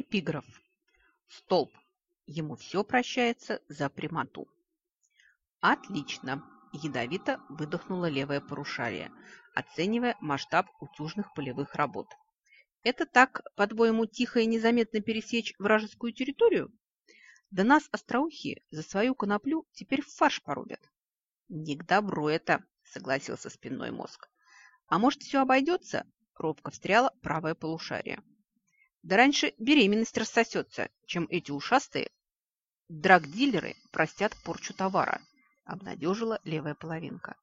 Эпиграф. Столб. Ему все прощается за прямоту. Отлично. Ядовито выдохнула левое порушарие, оценивая масштаб утюжных полевых работ. Это так, по-твоему, тихо и незаметно пересечь вражескую территорию? Да нас, остроухие, за свою коноплю теперь в фарш порубят. Не к добру это, согласился спинной мозг. А может, все обойдется? Робко встряла правое полушарие. Да раньше беременность рассосется, чем эти ушастые драгдилеры простят порчу товара, обнадежила левая половинка.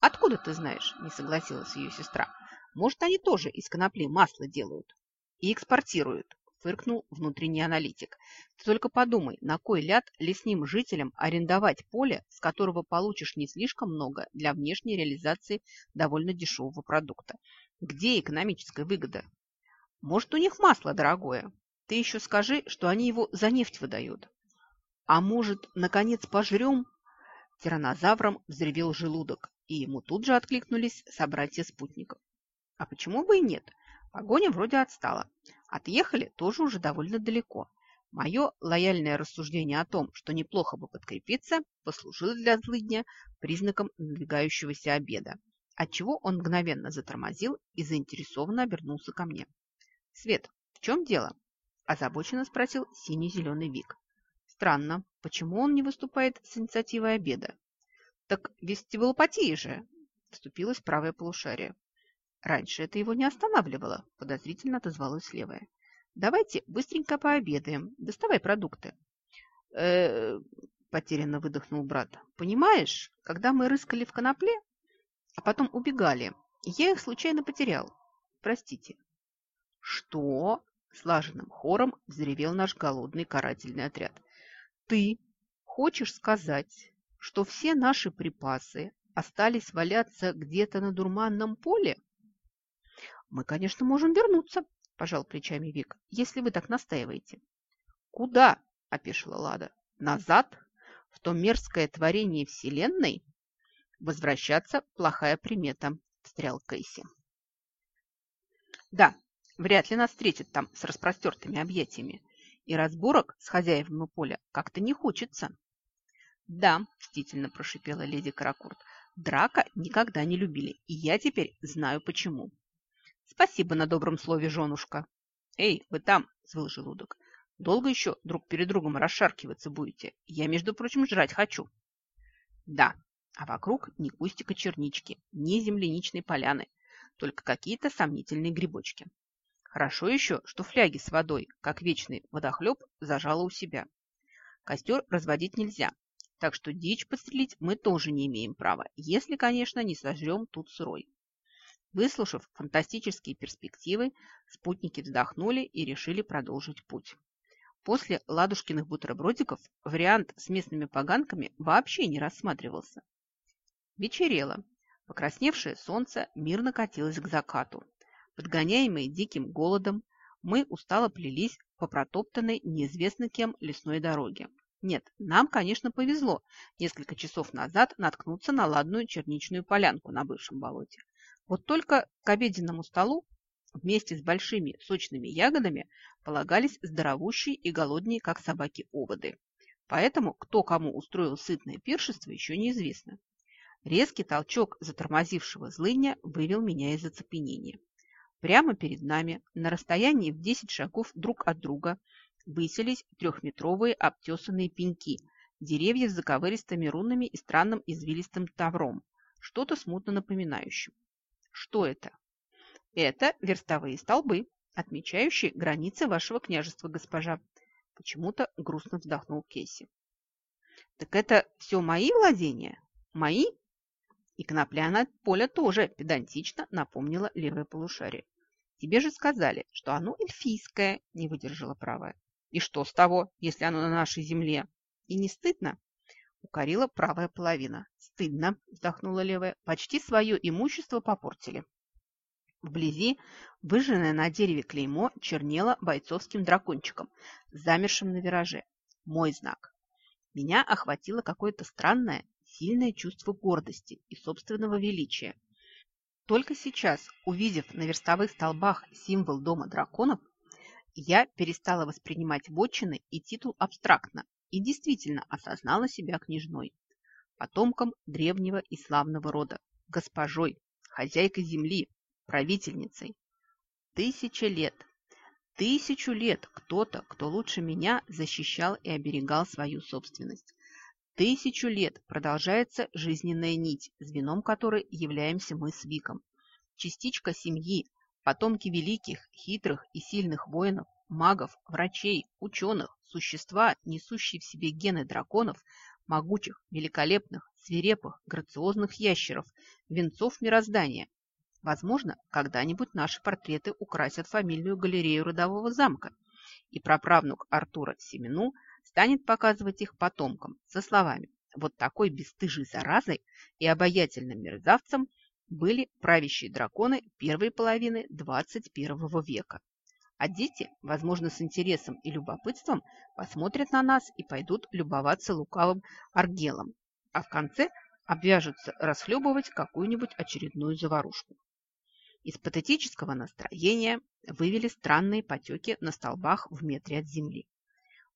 Откуда ты знаешь? Не согласилась ее сестра. Может, они тоже из конопли масло делают и экспортируют, фыркнул внутренний аналитик. Ты только подумай, на кой ляд лесным жителям арендовать поле, с которого получишь не слишком много для внешней реализации довольно дешевого продукта. Где экономическая выгода? Может, у них масло дорогое. Ты еще скажи, что они его за нефть выдают. А может, наконец, пожрем? Тиранозавром взревел желудок, и ему тут же откликнулись собратья спутников. А почему бы и нет? Погоня вроде отстала. Отъехали тоже уже довольно далеко. Мое лояльное рассуждение о том, что неплохо бы подкрепиться, послужило для злыдня признаком надвигающегося обеда, отчего он мгновенно затормозил и заинтересованно обернулся ко мне. «Свет, в чем дело?» – озабоченно спросил синий-зеленый Вик. «Странно, почему он не выступает с инициативой обеда?» «Так вестибулопатия же!» – вступилась правое полушарие. «Раньше это его не останавливало», – подозрительно отозвалась левая. «Давайте быстренько пообедаем. Доставай продукты». «Э-э-э», потерянно выдохнул брат. «Понимаешь, когда мы рыскали в конопле, а потом убегали, я их случайно потерял. Простите, «Что?» – слаженным хором взревел наш голодный карательный отряд. «Ты хочешь сказать, что все наши припасы остались валяться где-то на дурманном поле?» «Мы, конечно, можем вернуться», – пожал плечами Вик, – «если вы так настаиваете». «Куда?» – опешила Лада. «Назад? В то мерзкое творение Вселенной?» «Возвращаться – плохая примета», – встрял Кейси. «Да, Вряд ли нас встретят там с распростертыми объятиями. И разборок с хозяевами поля как-то не хочется. Да, мстительно прошипела леди Каракурт, драка никогда не любили, и я теперь знаю почему. Спасибо на добром слове, женушка. Эй, вы там, звал желудок. Долго еще друг перед другом расшаркиваться будете? Я, между прочим, жрать хочу. Да, а вокруг ни кустика чернички, ни земляничной поляны, только какие-то сомнительные грибочки. Хорошо еще, что фляги с водой, как вечный водохлеб, зажала у себя. Костер разводить нельзя, так что дичь подстрелить мы тоже не имеем права, если, конечно, не сожрем тут сырой. Выслушав фантастические перспективы, спутники вздохнули и решили продолжить путь. После ладушкиных бутербродиков вариант с местными поганками вообще не рассматривался. Вечерело. Покрасневшее солнце мирно катилось к закату. Подгоняемые диким голодом, мы устало плелись по протоптанной неизвестно кем лесной дороге. Нет, нам, конечно, повезло несколько часов назад наткнуться на ладную черничную полянку на бывшем болоте. Вот только к обеденному столу вместе с большими сочными ягодами полагались здоровущие и голодные, как собаки, оводы. Поэтому кто кому устроил сытное пиршество, еще неизвестно. Резкий толчок затормозившего злыня вывел меня из оцепенения. Прямо перед нами, на расстоянии в 10 шагов друг от друга, высились трехметровые обтесанные пеньки, деревья с заковыристыми рунами и странным извилистым тавром, что-то смутно напоминающим. Что это? Это верстовые столбы, отмечающие границы вашего княжества, госпожа. Почему-то грустно вздохнул Кейси. Так это все мои владения? Мои? И конопляное поле тоже педантично напомнила левое полушарие. Тебе же сказали, что оно эльфийское, не выдержала правая. И что с того, если оно на нашей земле? И не стыдно? Укорила правая половина. Стыдно, вздохнула левая. Почти свое имущество попортили. Вблизи выжженное на дереве клеймо чернело бойцовским дракончиком, замершим на вираже. Мой знак. Меня охватило какое-то странное, сильное чувство гордости и собственного величия. Только сейчас, увидев на верстовых столбах символ дома драконов, я перестала воспринимать вотчины и титул абстрактно и действительно осознала себя княжной, потомком древнего и славного рода, госпожой, хозяйкой земли, правительницей. Тысяча лет, тысячу лет кто-то, кто лучше меня, защищал и оберегал свою собственность. Тысячу лет продолжается жизненная нить, звеном которой являемся мы с Виком. Частичка семьи, потомки великих, хитрых и сильных воинов, магов, врачей, ученых, существа, несущие в себе гены драконов, могучих, великолепных, свирепых, грациозных ящеров, венцов мироздания. Возможно, когда-нибудь наши портреты украсят фамильную галерею родового замка, и праправнук Артура Семену станет показывать их потомкам со словами «Вот такой бесстыжей заразой и обаятельным мерзавцем были правящие драконы первой половины 21 века». А дети, возможно, с интересом и любопытством посмотрят на нас и пойдут любоваться лукавым аргелом, а в конце обвяжутся расхлебывать какую-нибудь очередную заварушку. Из патетического настроения вывели странные потеки на столбах в метре от земли.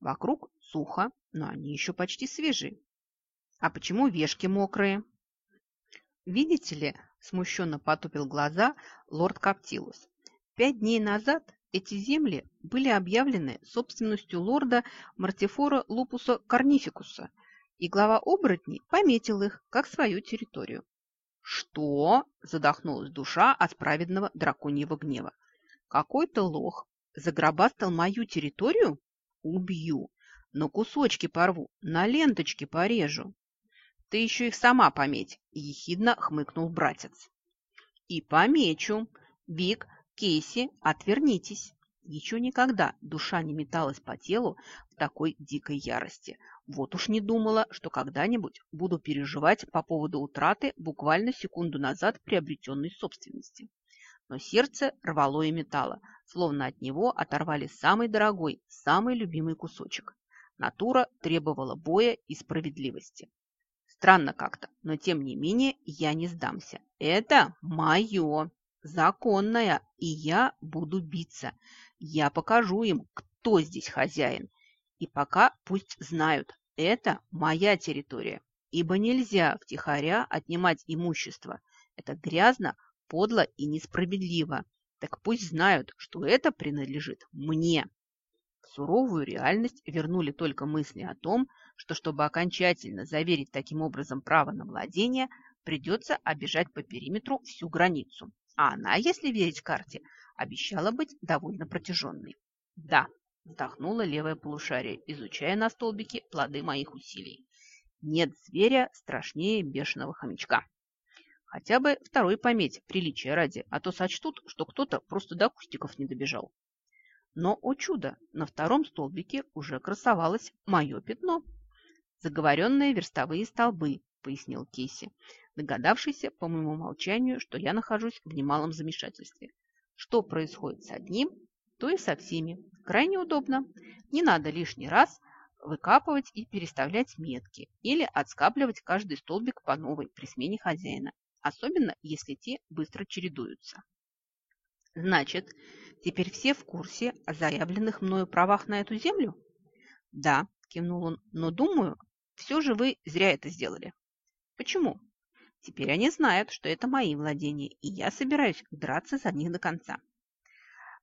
Вокруг сухо, но они еще почти свежие. А почему вешки мокрые? Видите ли, смущенно потупил глаза лорд Каптилус. Пять дней назад эти земли были объявлены собственностью лорда Мартифора Лупуса Корнификуса, и глава оборотней пометил их как свою территорию. «Что?» – задохнулась душа от праведного драконьего гнева. «Какой-то лох загробастал мою территорию? Убью. На кусочки порву, на ленточки порежу. Ты еще их сама пометь, ехидно хмыкнул братец. И помечу. Вик, Кейси, отвернитесь. Еще никогда душа не металась по телу в такой дикой ярости. Вот уж не думала, что когда-нибудь буду переживать по поводу утраты буквально секунду назад приобретенной собственности но сердце рвало и метало, словно от него оторвали самый дорогой, самый любимый кусочек. Натура требовала боя и справедливости. Странно как-то, но тем не менее я не сдамся. Это мое, законное, и я буду биться. Я покажу им, кто здесь хозяин. И пока пусть знают, это моя территория, ибо нельзя втихаря отнимать имущество. Это грязно, подло и несправедливо. Так пусть знают, что это принадлежит мне. В суровую реальность вернули только мысли о том, что чтобы окончательно заверить таким образом право на владение, придется обижать по периметру всю границу. А она, если верить карте, обещала быть довольно протяженной. Да, вздохнула левое полушарие, изучая на столбике плоды моих усилий. Нет зверя страшнее бешеного хомячка. Хотя бы второй пометь, приличия ради, а то сочтут, что кто-то просто до кустиков не добежал. Но, о чудо, на втором столбике уже красовалось мое пятно. Заговоренные верстовые столбы, пояснил Кейси, догадавшийся по моему молчанию, что я нахожусь в немалом замешательстве. Что происходит с одним, то и со всеми. Крайне удобно. Не надо лишний раз выкапывать и переставлять метки или отскабливать каждый столбик по новой при смене хозяина особенно если те быстро чередуются. Значит, теперь все в курсе о заявленных мною правах на эту землю? Да, кивнул он, но думаю, все же вы зря это сделали. Почему? Теперь они знают, что это мои владения, и я собираюсь драться за них до конца.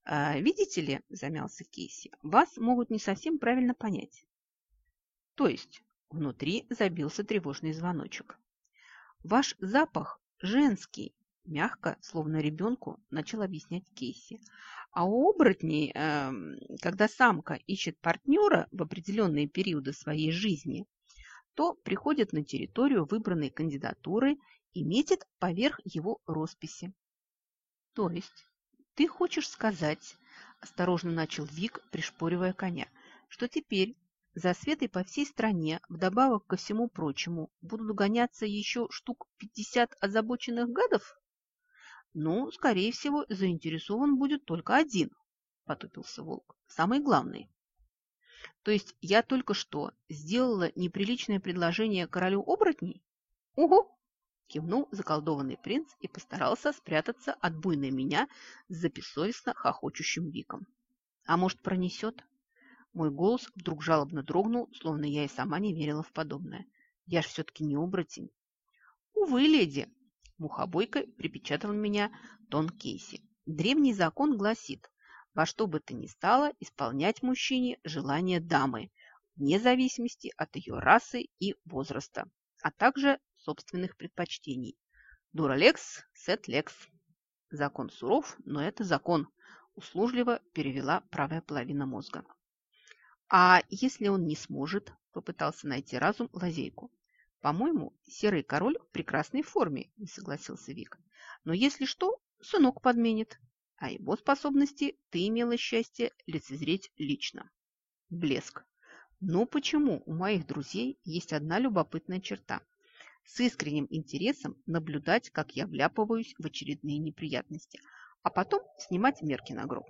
А, видите ли, замялся Кейси, вас могут не совсем правильно понять. То есть внутри забился тревожный звоночек. Ваш запах женский, мягко, словно ребенку, начал объяснять Кейси. А у оборотней, э, когда самка ищет партнера в определенные периоды своей жизни, то приходит на территорию выбранной кандидатуры и метит поверх его росписи. То есть ты хочешь сказать, осторожно начал Вик, пришпоривая коня, что теперь за Светой по всей стране, вдобавок ко всему прочему, будут гоняться еще штук 50 озабоченных гадов? Ну, скорее всего, заинтересован будет только один, потупился волк, самый главный. То есть я только что сделала неприличное предложение королю оборотней? Угу! Кивнул заколдованный принц и постарался спрятаться от буйной меня с запесовестно хохочущим виком. А может, пронесет? Мой голос вдруг жалобно дрогнул, словно я и сама не верила в подобное. Я ж все-таки не оборотень. Увы, леди, мухобойкой припечатал меня Тон Кейси. Древний закон гласит, во что бы то ни стало исполнять мужчине желание дамы, вне зависимости от ее расы и возраста, а также собственных предпочтений. Дуралекс, сет лекс. Закон суров, но это закон, услужливо перевела правая половина мозга. А если он не сможет, попытался найти разум лазейку. По-моему, серый король в прекрасной форме, не согласился Вик. Но если что, сынок подменит. А его способности ты имела счастье лицезреть лично. Блеск. Но почему у моих друзей есть одна любопытная черта? С искренним интересом наблюдать, как я вляпываюсь в очередные неприятности, а потом снимать мерки на гроб.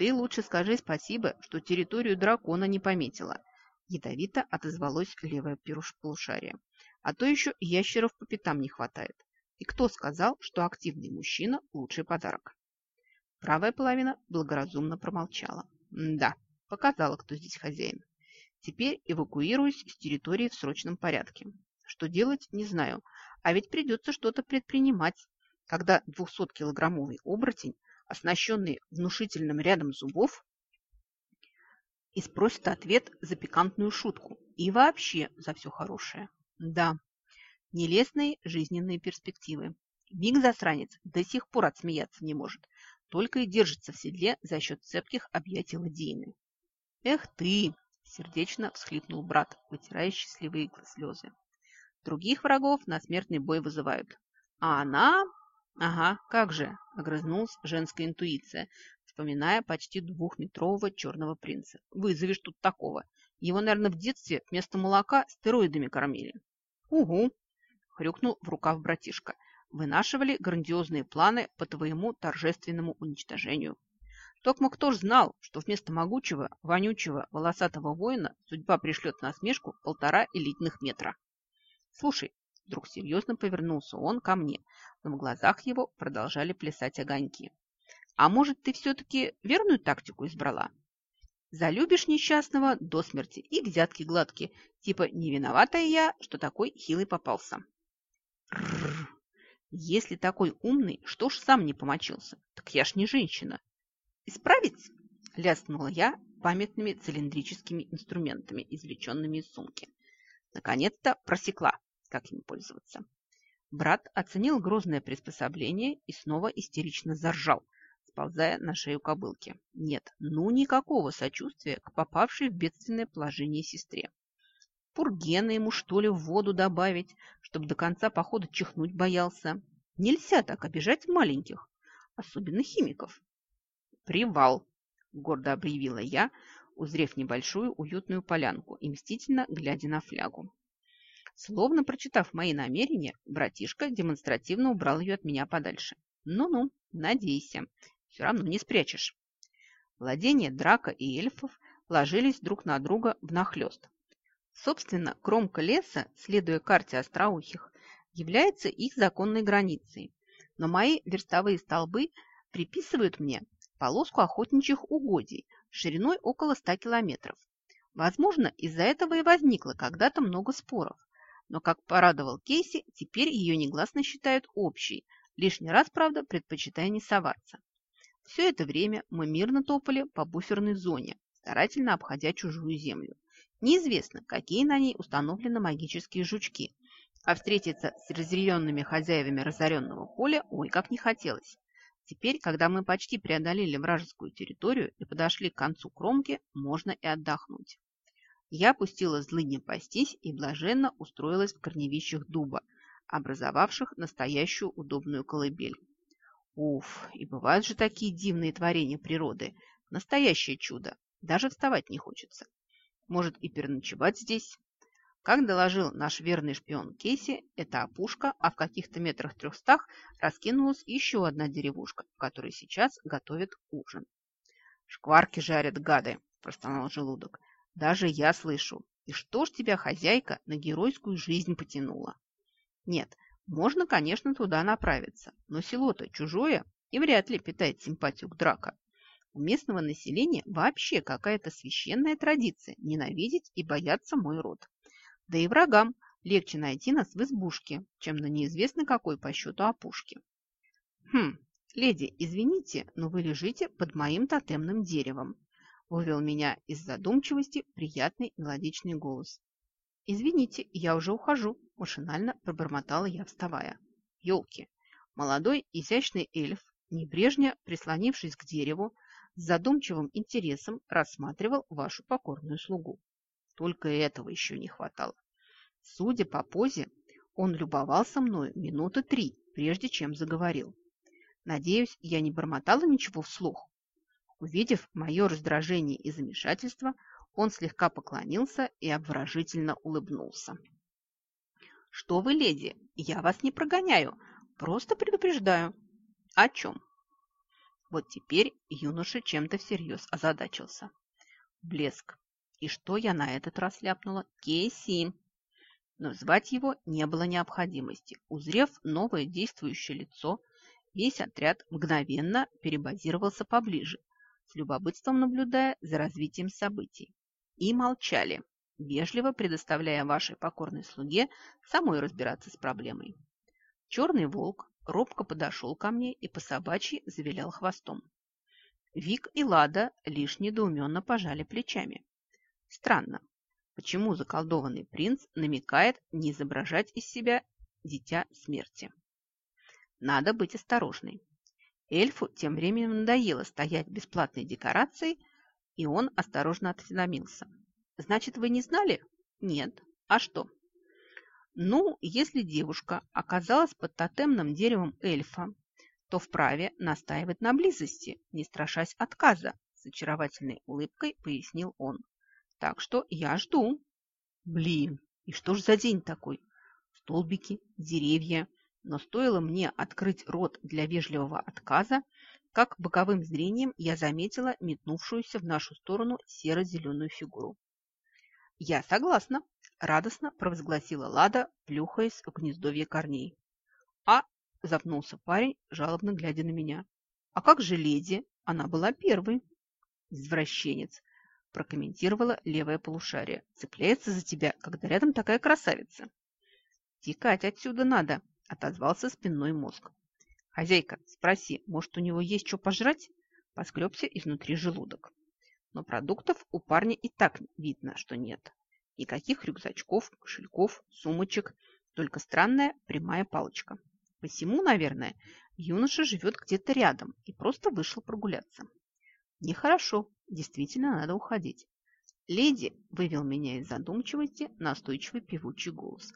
Ты лучше скажи спасибо, что территорию дракона не пометила. Ядовито отозвалось левое полушарие. А то еще ящеров по пятам не хватает. И кто сказал, что активный мужчина – лучший подарок? Правая половина благоразумно промолчала. Да, показала, кто здесь хозяин. Теперь эвакуируюсь с территории в срочном порядке. Что делать, не знаю. А ведь придется что-то предпринимать, когда 200-килограммовый оборотень, оснащенный внушительным рядом зубов, и спросит ответ за пикантную шутку и вообще за все хорошее. Да, нелестные жизненные перспективы. Вик засранец до сих пор отсмеяться не может, только и держится в седле за счет цепких объятий ладейны. «Эх ты!» – сердечно всхлипнул брат, вытирая счастливые слезы. Других врагов на смертный бой вызывают. А она... Ага, как же, огрызнулась женская интуиция, вспоминая почти двухметрового черного принца. Вызовешь тут такого. Его, наверное, в детстве вместо молока стероидами кормили. Угу, хрюкнул в рукав братишка. Вынашивали грандиозные планы по твоему торжественному уничтожению. Токмо кто ж знал, что вместо могучего, вонючего, волосатого воина судьба пришлет на смешку полтора элитных метра. Слушай, вдруг серьезно повернулся он ко мне, но в глазах его продолжали плясать огоньки. А может, ты все-таки верную тактику избрала? Залюбишь несчастного до смерти и взятки гладкие, типа не виноватая я, что такой хилый попался. Рррр. Если такой умный, что ж сам не помочился? Так я ж не женщина. Исправить? Ляснула я памятными цилиндрическими инструментами, извлеченными из сумки. Наконец-то просекла, как им пользоваться. Брат оценил грозное приспособление и снова истерично заржал, сползая на шею кобылки. Нет, ну никакого сочувствия к попавшей в бедственное положение сестре. Пургена ему, что ли, в воду добавить, чтобы до конца похода чихнуть боялся. Нельзя так обижать маленьких, особенно химиков. «Привал!» – гордо объявила я, узрев небольшую уютную полянку и мстительно глядя на флягу. Словно прочитав мои намерения, братишка демонстративно убрал ее от меня подальше. «Ну-ну, надейся, все равно не спрячешь». Владения драка и эльфов ложились друг на друга внахлёст. Собственно, кромка леса, следуя карте остроухих, является их законной границей. Но мои верстовые столбы приписывают мне полоску охотничьих угодий шириной около 100 километров. Возможно, из-за этого и возникло когда-то много споров. Но, как порадовал Кейси, теперь ее негласно считают общей, лишний раз, правда, предпочитая не соваться. Все это время мы мирно топали по буферной зоне, старательно обходя чужую землю. Неизвестно, какие на ней установлены магические жучки, а встретиться с разъяренными хозяевами разоренного поля ой как не хотелось. Теперь, когда мы почти преодолели вражескую территорию и подошли к концу кромки, можно и отдохнуть. Я пустила злыни пастись и блаженно устроилась в корневищах дуба, образовавших настоящую удобную колыбель. Уф, и бывают же такие дивные творения природы. Настоящее чудо. Даже вставать не хочется. Может и переночевать здесь. Как доложил наш верный шпион Кейси, это опушка, а в каких-то метрах трехстах раскинулась еще одна деревушка, в которой сейчас готовят ужин. «Шкварки жарят, гады!» – простонал желудок. «Даже я слышу. И что ж тебя, хозяйка, на геройскую жизнь потянула?» «Нет, можно, конечно, туда направиться, но село-то чужое и вряд ли питает симпатию к драка. У местного населения вообще какая-то священная традиция ненавидеть и бояться мой род. Да и врагам легче найти нас в избушке, чем на неизвестно какой по счету опушке. Хм, леди, извините, но вы лежите под моим тотемным деревом. Вывел меня из задумчивости приятный мелодичный голос. «Извините, я уже ухожу», – машинально пробормотала я, вставая. «Елки!» Молодой изящный эльф, небрежно прислонившись к дереву, с задумчивым интересом рассматривал вашу покорную слугу. Только этого еще не хватало. Судя по позе, он любовался мною минуты три, прежде чем заговорил. Надеюсь, я не бормотала ничего вслух. Увидев мое раздражение и замешательство, он слегка поклонился и обворожительно улыбнулся. «Что вы, леди, я вас не прогоняю, просто предупреждаю». «О чем?» Вот теперь юноша чем-то всерьез озадачился. Блеск. И что я на этот раз ляпнула? Кейси. Но звать его не было необходимости. Узрев новое действующее лицо, весь отряд мгновенно перебазировался поближе, с любопытством наблюдая за развитием событий. И молчали, вежливо предоставляя вашей покорной слуге самой разбираться с проблемой. Черный волк робко подошел ко мне и по собачьи завилял хвостом. Вик и Лада лишь недоуменно пожали плечами. Странно, почему заколдованный принц намекает не изображать из себя дитя смерти. Надо быть осторожной. Эльфу тем временем надоело стоять бесплатной декорацией, и он осторожно осведомился. «Значит, вы не знали?» «Нет. А что?» Ну, если девушка оказалась под тотемным деревом эльфа, то вправе настаивать на близости, не страшась отказа, с очаровательной улыбкой пояснил он. Так что я жду. Блин, и что ж за день такой? Столбики, деревья. Но стоило мне открыть рот для вежливого отказа, как боковым зрением я заметила метнувшуюся в нашу сторону серо-зеленую фигуру. «Я согласна», – радостно провозгласила Лада, плюхаясь в гнездовье корней. «А?» – запнулся парень, жалобно глядя на меня. «А как же леди? Она была первой». «Извращенец», – прокомментировала левое полушарие. «Цепляется за тебя, когда рядом такая красавица». «Текать отсюда надо», – отозвался спинной мозг. «Хозяйка, спроси, может, у него есть что пожрать?» Поскребся изнутри желудок. Но продуктов у парня и так видно, что нет. Никаких рюкзачков, кошельков, сумочек, только странная прямая палочка. Посему, наверное, юноша живет где-то рядом и просто вышел прогуляться. Нехорошо, действительно надо уходить. Леди вывел меня из задумчивости настойчивый певучий голос.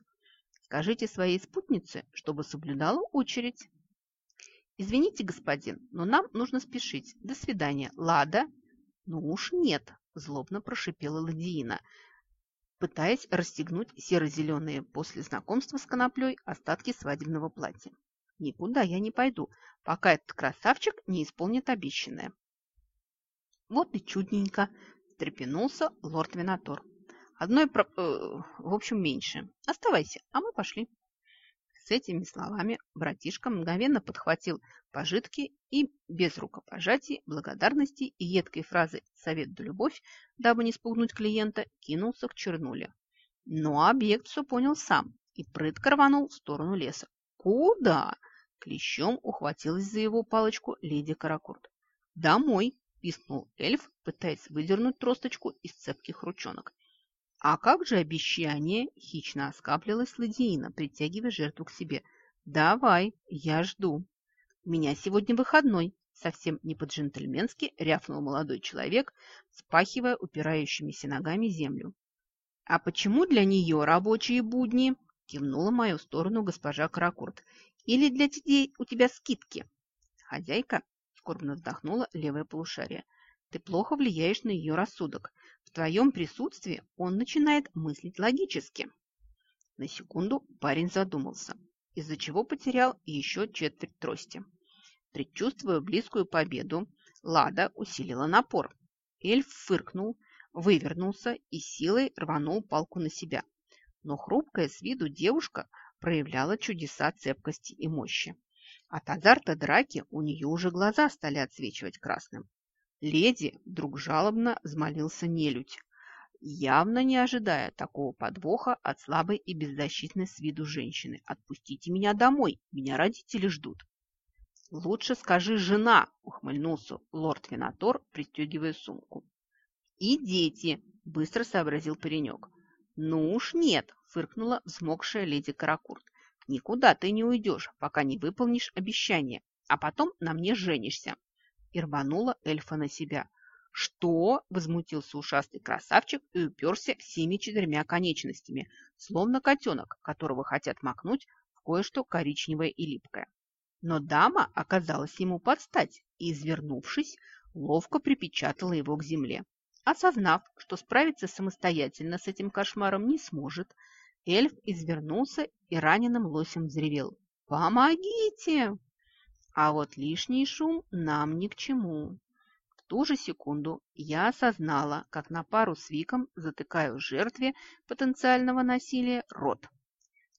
Скажите своей спутнице, чтобы соблюдала очередь. Извините, господин, но нам нужно спешить. До свидания. Лада «Ну уж нет», – злобно прошипела Ладиина, пытаясь расстегнуть серо-зеленые после знакомства с коноплей остатки свадебного платья. «Никуда я не пойду, пока этот красавчик не исполнит обещанное». «Вот и чудненько», – встрепенулся лорд Винатор. «Одной, э, в общем, меньше. Оставайся, а мы пошли». С этими словами братишка мгновенно подхватил пожитки и без рукопожатий, благодарности и едкой фразы «совет да любовь», дабы не спугнуть клиента, кинулся к чернуле. Но объект все понял сам и прытко рванул в сторону леса. «Куда?» – клещом ухватилась за его палочку леди Каракурт. «Домой!» – пискнул эльф, пытаясь выдернуть тросточку из цепких ручонок. «А как же обещание?» – хищно оскаплилась Ладиина, притягивая жертву к себе. «Давай, я жду». «У меня сегодня выходной», – совсем не по-джентльменски рявкнул молодой человек, спахивая упирающимися ногами землю. «А почему для нее рабочие будни?» – кивнула мою сторону госпожа Каракурт. «Или для детей у тебя скидки?» Хозяйка скорбно вздохнула левое полушарие. «Ты плохо влияешь на ее рассудок. Твоем присутствии он начинает мыслить логически. На секунду парень задумался, из-за чего потерял еще четверть трости. Предчувствуя близкую победу, Лада усилила напор. Эльф фыркнул, вывернулся и силой рванул палку на себя. Но хрупкая с виду девушка проявляла чудеса цепкости и мощи. От азарта драки у нее уже глаза стали отсвечивать красным. Леди вдруг жалобно взмолился нелюдь, явно не ожидая такого подвоха от слабой и беззащитной с виду женщины. «Отпустите меня домой, меня родители ждут». «Лучше скажи «жена», – ухмыльнулся лорд Винатор, пристегивая сумку. «И дети», – быстро сообразил паренек. «Ну уж нет», – фыркнула взмокшая леди Каракурт. «Никуда ты не уйдешь, пока не выполнишь обещание, а потом на мне женишься». И рванула эльфа на себя. «Что?» – возмутился ушастый красавчик и уперся всеми четырьмя конечностями, словно котенок, которого хотят макнуть в кое-что коричневое и липкое. Но дама оказалась ему под стать и, извернувшись, ловко припечатала его к земле. Осознав, что справиться самостоятельно с этим кошмаром не сможет, эльф извернулся и раненым лосем взревел. «Помогите!» А вот лишний шум нам ни к чему ту же секунду я осознала, как на пару с Виком затыкаю жертве потенциального насилия рот.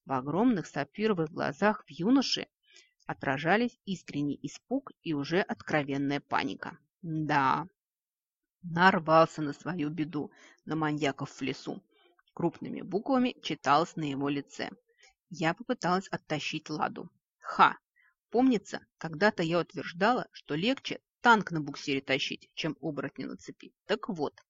В огромных сапфировых глазах в юноше отражались искренний испуг и уже откровенная паника. Да, нарвался на свою беду, на маньяков в лесу. Крупными буквами читалось на его лице. Я попыталась оттащить Ладу. Ха! Помнится, когда-то я утверждала, что легче танк на буксире тащить, чем оборотня на цепи. Так вот,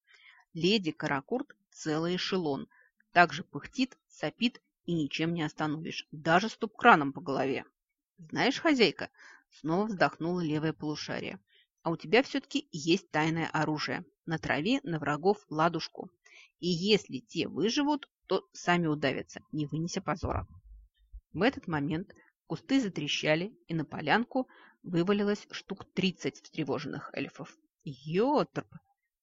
леди Каракурт целый эшелон. Также пыхтит, сопит и ничем не остановишь. Даже стоп-краном по голове. Знаешь, хозяйка, снова вздохнула левое полушарие. А у тебя все-таки есть тайное оружие. На траве на врагов ладушку. И если те выживут, то сами удавятся, не вынеся позора. В этот момент кусты затрещали, и на полянку вывалилось штук 30 встревоженных эльфов. Йотрп!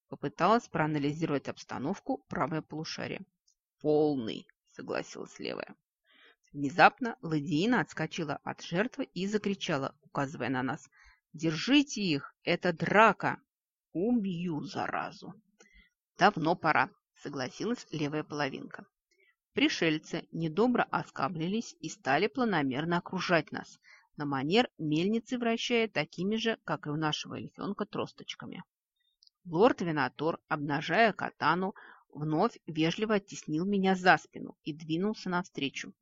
Попыталась проанализировать обстановку правое полушарие. Полный, согласилась левая. Внезапно Ладиина отскочила от жертвы и закричала, указывая на нас. «Держите их! Это драка! Убью, заразу!» «Давно пора», — согласилась левая половинка. Пришельцы недобро оскаблились и стали планомерно окружать нас, на манер мельницы вращая такими же, как и у нашего эльфенка, тросточками. Лорд Винатор, обнажая катану, вновь вежливо оттеснил меня за спину и двинулся навстречу.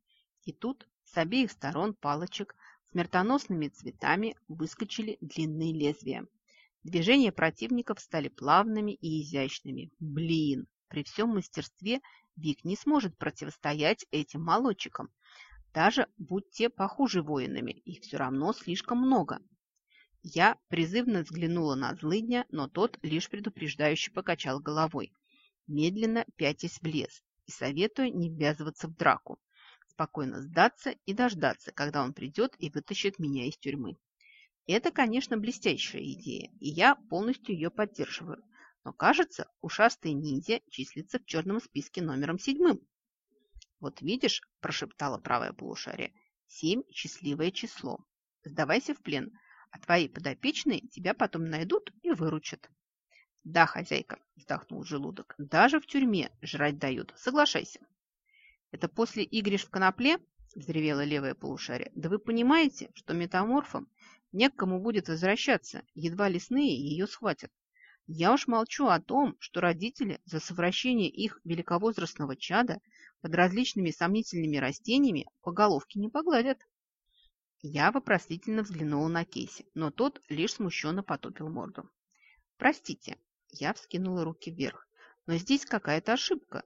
И тут с обеих сторон палочек смертоносными цветами выскочили длинные лезвия. Движения противников стали плавными и изящными. Блин, при всем мастерстве Вик не сможет противостоять этим молодчикам. Даже будь те похуже воинами, их все равно слишком много. Я призывно взглянула на злыдня, но тот лишь предупреждающе покачал головой, медленно пятясь в лес и советуя не ввязываться в драку, спокойно сдаться и дождаться, когда он придет и вытащит меня из тюрьмы. Это, конечно, блестящая идея, и я полностью ее поддерживаю. Но, кажется, ушастый ниндзя числится в черном списке номером седьмым. «Вот видишь», – прошептала правая полушарие, – «семь – счастливое число. Сдавайся в плен, а твои подопечные тебя потом найдут и выручат». «Да, хозяйка», – вздохнул желудок, – «даже в тюрьме жрать дают. Соглашайся». «Это после игриш в конопле?» – взревела левая полушарие. «Да вы понимаете, что метаморфом не к кому будет возвращаться, едва лесные ее схватят. Я уж молчу о том, что родители за совращение их великовозрастного чада под различными сомнительными растениями по головке не погладят. Я вопросительно взглянула на Кейси, но тот лишь смущенно потупил морду. «Простите», – я вскинула руки вверх, – «но здесь какая-то ошибка.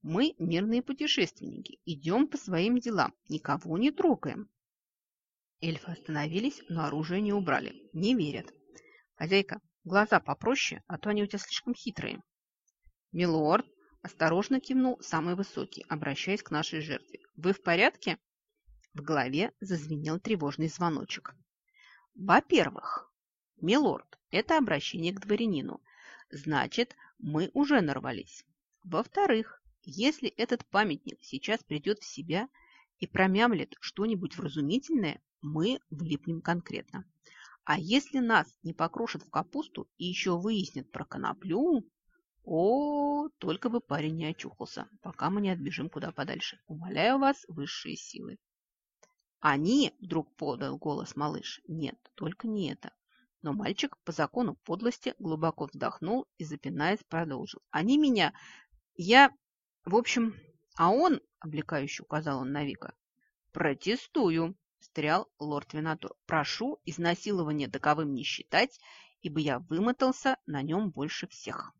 Мы мирные путешественники, идем по своим делам, никого не трогаем». Эльфы остановились, но оружие не убрали. Не верят. «Хозяйка, глаза попроще, а то они у тебя слишком хитрые». «Милорд», Осторожно кивнул самый высокий, обращаясь к нашей жертве. «Вы в порядке?» В голове зазвенел тревожный звоночек. «Во-первых, милорд, это обращение к дворянину. Значит, мы уже нарвались. Во-вторых, если этот памятник сейчас придет в себя и промямлит что-нибудь вразумительное, мы влипнем конкретно. А если нас не покрошат в капусту и еще выяснят про коноплю, о, только бы парень не очухался, пока мы не отбежим куда подальше. Умоляю вас, высшие силы. Они, вдруг подал голос малыш, нет, только не это. Но мальчик по закону подлости глубоко вздохнул и, запинаясь, продолжил. Они меня... Я... В общем... А он, облекающе указал он на Вика, протестую, встрял лорд Винатур. Прошу изнасилование таковым не считать, ибо я вымотался на нем больше всех.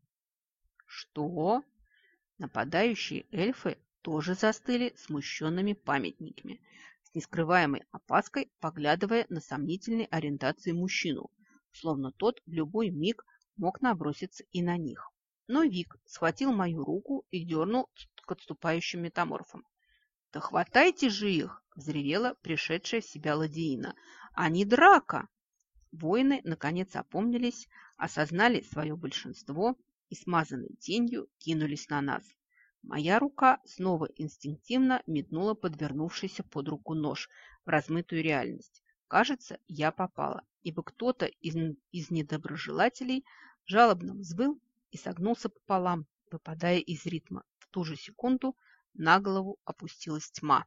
Что? Нападающие эльфы тоже застыли смущенными памятниками, с нескрываемой опаской поглядывая на сомнительной ориентации мужчину, словно тот в любой миг мог наброситься и на них. Но Вик схватил мою руку и дернул к отступающим метаморфам. «Да хватайте же их!» – взревела пришедшая в себя Ладеина. «А не драка!» Воины, наконец, опомнились, осознали свое большинство и, смазанной тенью, кинулись на нас. Моя рука снова инстинктивно метнула подвернувшийся под руку нож в размытую реальность. Кажется, я попала, ибо кто-то из, из недоброжелателей жалобно взвыл и согнулся пополам, выпадая из ритма. В ту же секунду на голову опустилась тьма.